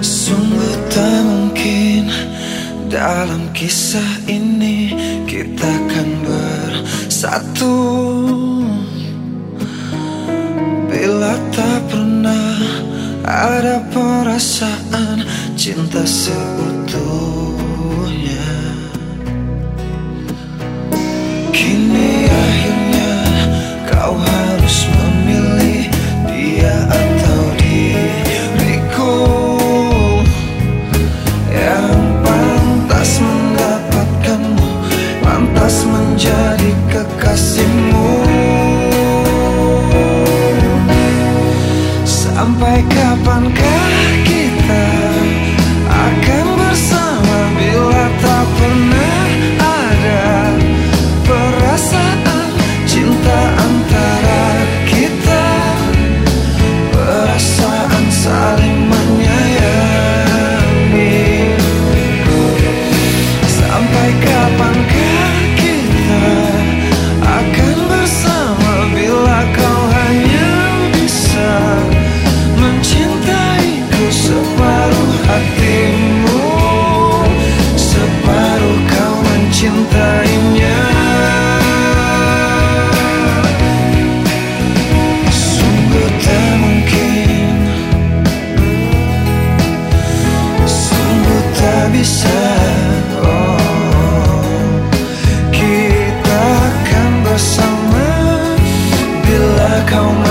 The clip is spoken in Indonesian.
Sungguh tak mungkin dalam kisah ini kita akan bersatu. Bila tak pernah ada perasaan cinta seutuh. Come